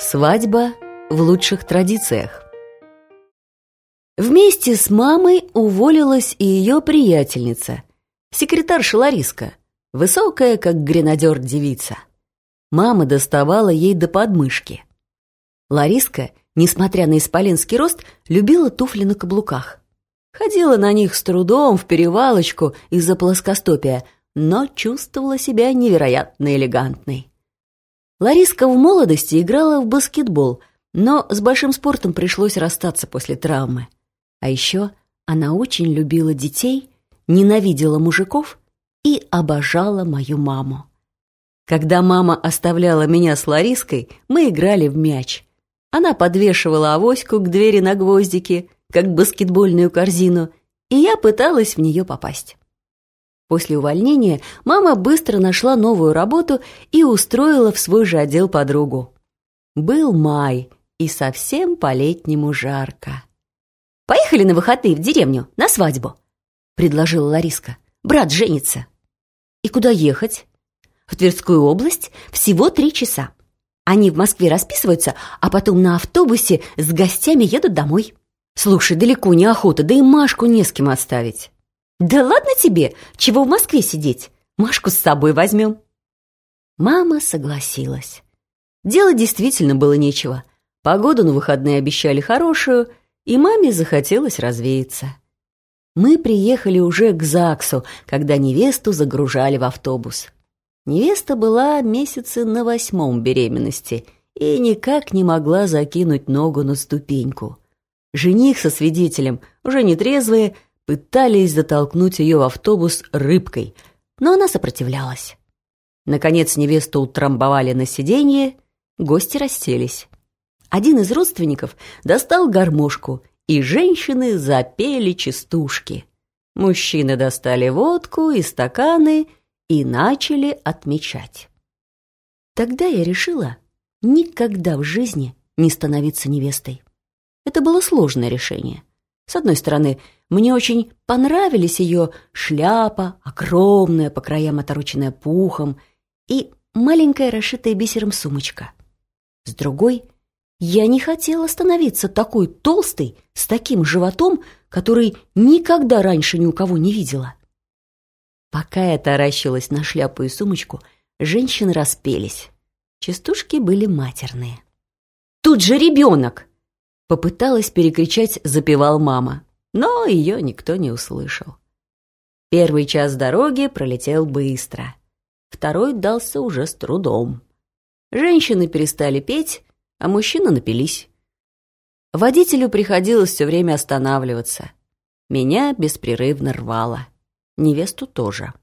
Свадьба в лучших традициях. Вместе с мамой уволилась и ее приятельница, секретарша Лариска, высокая, как гренадер девица. Мама доставала ей до подмышки. Лариска, несмотря на исполинский рост, любила туфли на каблуках. Ходила на них с трудом в перевалочку из-за плоскостопия, но чувствовала себя невероятно элегантной. Лариска в молодости играла в баскетбол, но с большим спортом пришлось расстаться после травмы. А еще она очень любила детей, ненавидела мужиков и обожала мою маму. Когда мама оставляла меня с Лариской, мы играли в мяч. Она подвешивала авоську к двери на гвоздике, как баскетбольную корзину, и я пыталась в нее попасть. После увольнения мама быстро нашла новую работу и устроила в свой же отдел подругу. Был май, и совсем по-летнему жарко. «Поехали на выходные в деревню, на свадьбу», — предложила Лариска. «Брат женится». «И куда ехать?» «В Тверскую область всего три часа. Они в Москве расписываются, а потом на автобусе с гостями едут домой». «Слушай, далеко неохота, да и Машку не с кем оставить». «Да ладно тебе! Чего в Москве сидеть? Машку с собой возьмем!» Мама согласилась. Дело действительно было нечего. Погоду на выходные обещали хорошую, и маме захотелось развеяться. Мы приехали уже к ЗАГСу, когда невесту загружали в автобус. Невеста была месяцы на восьмом беременности и никак не могла закинуть ногу на ступеньку. Жених со свидетелем, уже нетрезвые, пытались затолкнуть ее в автобус рыбкой, но она сопротивлялась. Наконец невесту утрамбовали на сиденье, гости расселись. Один из родственников достал гармошку, и женщины запели частушки. Мужчины достали водку и стаканы и начали отмечать. Тогда я решила никогда в жизни не становиться невестой. Это было сложное решение. С одной стороны, мне очень понравились ее шляпа, огромная, по краям отороченная пухом, и маленькая, расшитая бисером сумочка. С другой, я не хотела становиться такой толстой, с таким животом, который никогда раньше ни у кого не видела. Пока я таращилась на шляпу и сумочку, женщины распелись. Частушки были матерные. «Тут же ребенок!» Попыталась перекричать, запевал мама но ее никто не услышал. Первый час дороги пролетел быстро, второй дался уже с трудом. Женщины перестали петь, а мужчины напились. Водителю приходилось все время останавливаться. Меня беспрерывно рвало. Невесту тоже.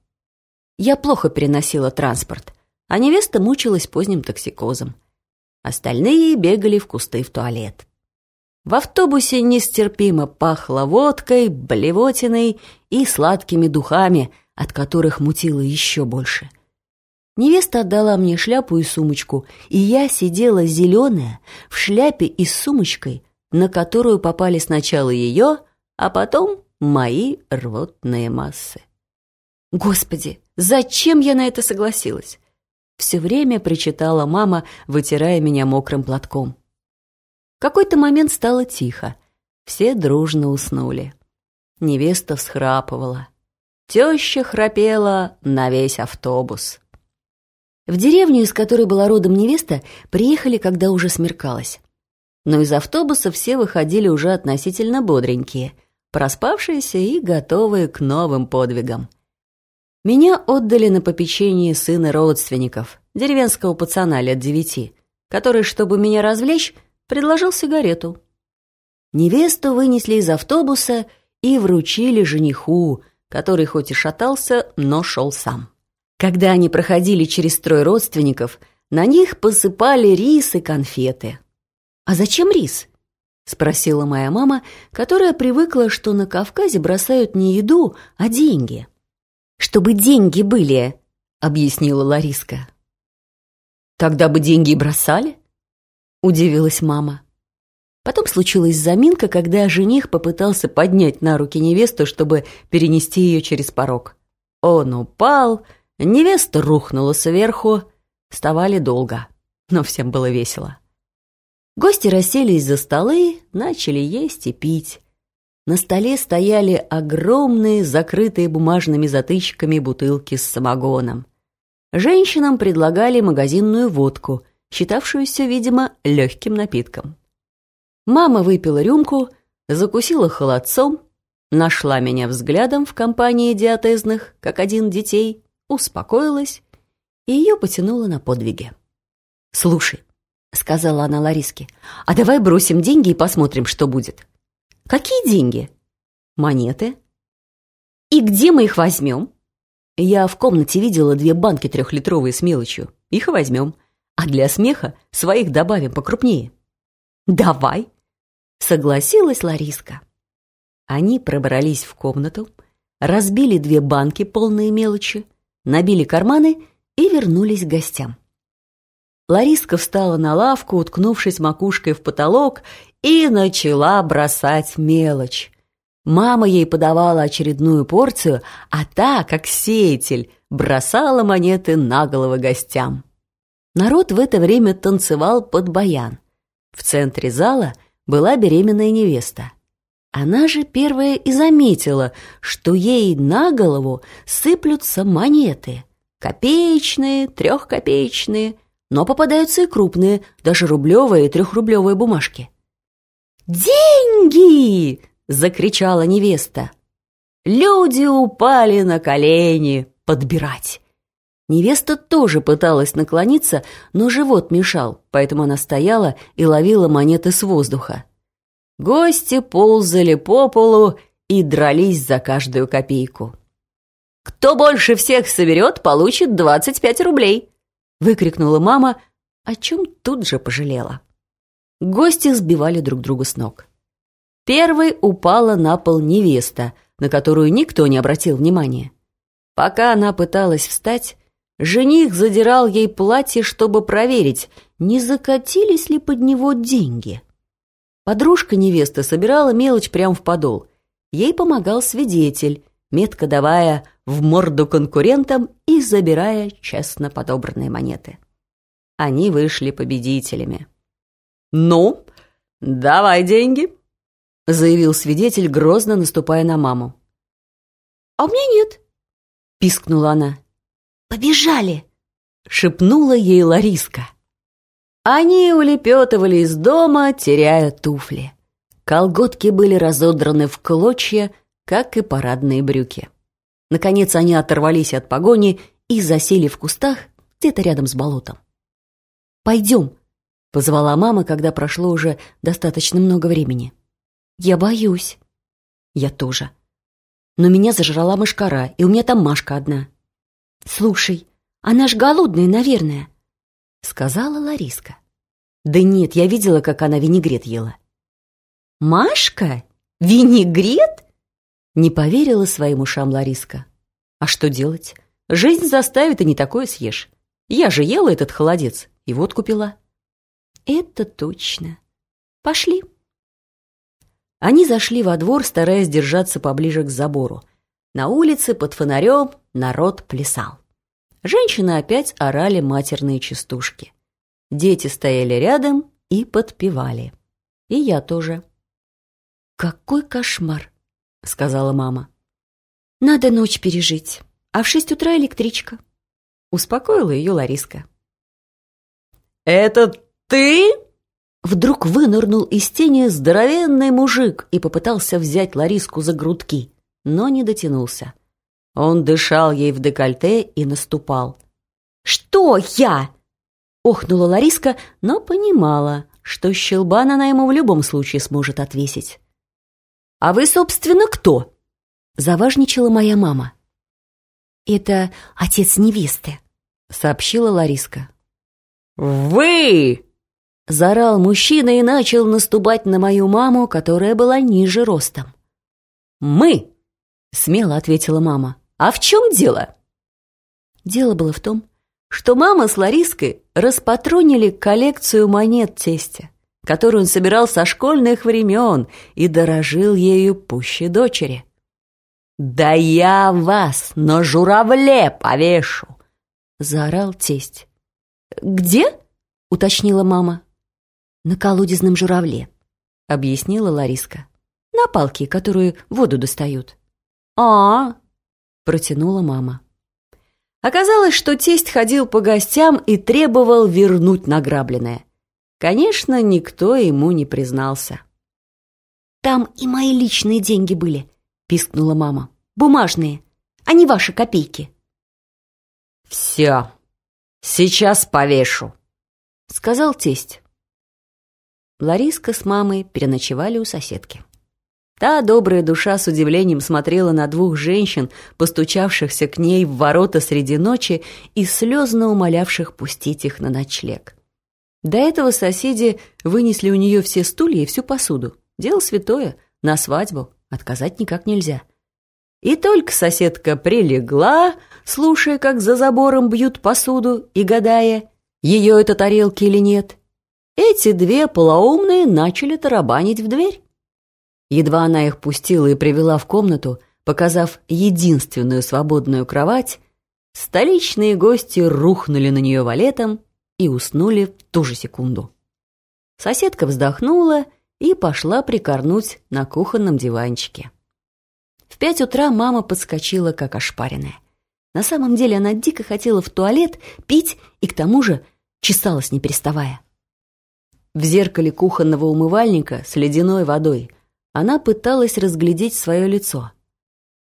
Я плохо переносила транспорт, а невеста мучилась поздним токсикозом. Остальные бегали в кусты в туалет. В автобусе нестерпимо пахло водкой, блевотиной и сладкими духами, от которых мутило еще больше. Невеста отдала мне шляпу и сумочку, и я сидела зеленая, в шляпе и с сумочкой, на которую попали сначала ее, а потом мои рвотные массы. Господи, зачем я на это согласилась? Все время причитала мама, вытирая меня мокрым платком какой-то момент стало тихо. Все дружно уснули. Невеста всхрапывала. Теща храпела на весь автобус. В деревню, из которой была родом невеста, приехали, когда уже смеркалось. Но из автобуса все выходили уже относительно бодренькие, проспавшиеся и готовые к новым подвигам. Меня отдали на попечение сына родственников, деревенского пацана лет девяти, который, чтобы меня развлечь, предложил сигарету. Невесту вынесли из автобуса и вручили жениху, который хоть и шатался, но шел сам. Когда они проходили через строй родственников, на них посыпали рис и конфеты. «А зачем рис?» — спросила моя мама, которая привыкла, что на Кавказе бросают не еду, а деньги. «Чтобы деньги были», — объяснила Лариска. «Тогда бы деньги бросали?» Удивилась мама. Потом случилась заминка, когда жених попытался поднять на руки невесту, чтобы перенести ее через порог. Он упал, невеста рухнула сверху. Вставали долго, но всем было весело. Гости расселись за столы, начали есть и пить. На столе стояли огромные, закрытые бумажными затычками бутылки с самогоном. Женщинам предлагали магазинную водку, считавшуюся, видимо, легким напитком. Мама выпила рюмку, закусила холодцом, нашла меня взглядом в компании диатезных, как один детей, успокоилась, и ее потянуло на подвиги. «Слушай», — сказала она Лариске, «а давай бросим деньги и посмотрим, что будет». «Какие деньги?» «Монеты». «И где мы их возьмем?» «Я в комнате видела две банки трехлитровые с мелочью. Их и возьмем. А для смеха своих добавим покрупнее». «Давай», — согласилась Лариска. Они пробрались в комнату, разбили две банки, полные мелочи, набили карманы и вернулись к гостям. Лариска встала на лавку, уткнувшись макушкой в потолок, и начала бросать мелочь. Мама ей подавала очередную порцию, а та, как сеятель, бросала монеты на головы гостям. Народ в это время танцевал под баян. В центре зала была беременная невеста. Она же первая и заметила, что ей на голову сыплются монеты. Копеечные, трехкопеечные, но попадаются и крупные, даже рублевые и трехрублевые бумажки. «Деньги!» — закричала невеста. Люди упали на колени подбирать. Невеста тоже пыталась наклониться, но живот мешал, поэтому она стояла и ловила монеты с воздуха. Гости ползали по полу и дрались за каждую копейку. «Кто больше всех соберет, получит 25 рублей!» выкрикнула мама, о чем тут же пожалела. Гости сбивали друг друга с ног. Первой упала на пол невеста, на которую никто не обратил внимания. Пока она пыталась встать, жених задирал ей платье, чтобы проверить, не закатились ли под него деньги. Подружка невесты собирала мелочь прямо в подол. Ей помогал свидетель, метко давая в морду конкурентам и забирая честно подобранные монеты. Они вышли победителями. «Ну, давай деньги», — заявил свидетель, грозно наступая на маму. «А у меня нет», — пискнула она. «Побежали!» — шепнула ей Лариска. Они улепетывали из дома, теряя туфли. Колготки были разодраны в клочья, как и парадные брюки. Наконец они оторвались от погони и засели в кустах где-то рядом с болотом. «Пойдем», — позвала мама, когда прошло уже достаточно много времени. «Я боюсь». «Я тоже. Но меня зажрала мышкара, и у меня там Машка одна». «Слушай, она ж голодная, наверное», сказала Лариска. Да нет, я видела, как она винегрет ела. Машка? Винегрет? Не поверила своим ушам Лариска. А что делать? Жизнь заставит, и не такое съешь. Я же ела этот холодец и вот купила. Это точно. Пошли. Они зашли во двор, стараясь держаться поближе к забору. На улице под фонарем народ плясал. Женщины опять орали матерные частушки. Дети стояли рядом и подпевали. И я тоже. «Какой кошмар!» — сказала мама. «Надо ночь пережить, а в шесть утра электричка», — успокоила ее Лариска. «Это ты?» Вдруг вынырнул из тени здоровенный мужик и попытался взять Лариску за грудки, но не дотянулся. Он дышал ей в декольте и наступал. «Что я?» — охнула Лариска, но понимала, что щелбан она ему в любом случае сможет отвесить. «А вы, собственно, кто?» — заважничала моя мама. «Это отец невесты», — сообщила Лариска. «Вы!» — заорал мужчина и начал наступать на мою маму, которая была ниже ростом. «Мы!» — смело ответила мама. А в чем дело? Дело было в том, что мама с Лариской распатронили коллекцию монет тестя, которую он собирал со школьных времен и дорожил ею пуще дочери. «Да я вас на журавле повешу!» — заорал тесть. «Где?» — уточнила мама. «На колодезном журавле», — объяснила Лариска. «На палке, которую воду достают». «А-а-а», протянула мама. Оказалось, что тесть ходил по гостям и требовал вернуть награбленное. Конечно, никто ему не признался. «Там и мои личные деньги были», — пискнула мама. «Бумажные, а не ваши копейки». «Все, сейчас повешу», — сказал тесть. Лариска с мамой переночевали у соседки. Та добрая душа с удивлением смотрела на двух женщин, постучавшихся к ней в ворота среди ночи и слезно умолявших пустить их на ночлег. До этого соседи вынесли у нее все стулья и всю посуду. Дело святое, на свадьбу, отказать никак нельзя. И только соседка прилегла, слушая, как за забором бьют посуду и гадая, ее это тарелки или нет, эти две полоумные начали тарабанить в дверь. Едва она их пустила и привела в комнату, показав единственную свободную кровать, столичные гости рухнули на нее валетом и уснули в ту же секунду. Соседка вздохнула и пошла прикорнуть на кухонном диванчике. В пять утра мама подскочила, как ошпаренная. На самом деле она дико хотела в туалет пить и к тому же чесалась не переставая. В зеркале кухонного умывальника с ледяной водой она пыталась разглядеть свое лицо.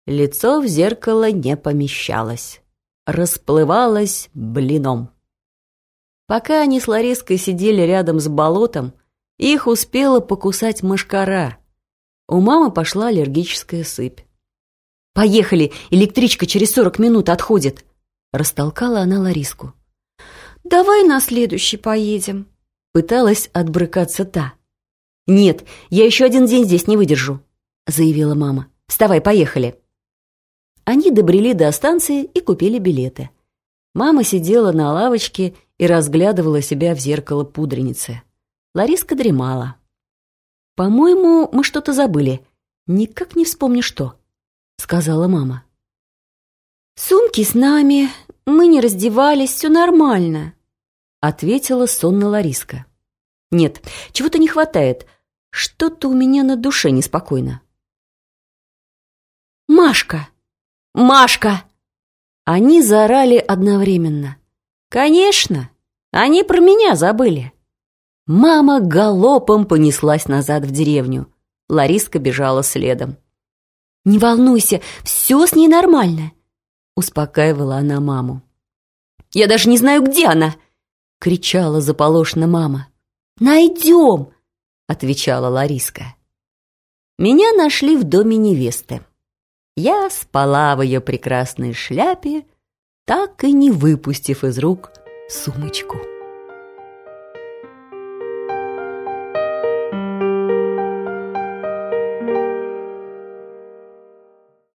Лицо в зеркало не помещалось. Расплывалось блином. Пока они с Лариской сидели рядом с болотом, их успела покусать мошкара. У мамы пошла аллергическая сыпь. «Поехали, электричка через сорок минут отходит!» Растолкала она Лариску. «Давай на следующий поедем», — пыталась отбрыкаться та. «Нет, я еще один день здесь не выдержу», — заявила мама. «Вставай, поехали». Они добрели до станции и купили билеты. Мама сидела на лавочке и разглядывала себя в зеркало пудреницы. Лариска дремала. «По-моему, мы что-то забыли. Никак не вспомню, что», — сказала мама. «Сумки с нами, мы не раздевались, все нормально», — ответила сонно Лариска. «Нет, чего-то не хватает. Что-то у меня на душе неспокойно. «Машка! Машка!» Они заорали одновременно. «Конечно! Они про меня забыли!» Мама галопом понеслась назад в деревню. Лариска бежала следом. «Не волнуйся, все с ней нормально!» Успокаивала она маму. «Я даже не знаю, где она!» Кричала заполошно мама. «Найдем!» — отвечала Лариска. Меня нашли в доме невесты. Я спала в ее прекрасной шляпе, так и не выпустив из рук сумочку.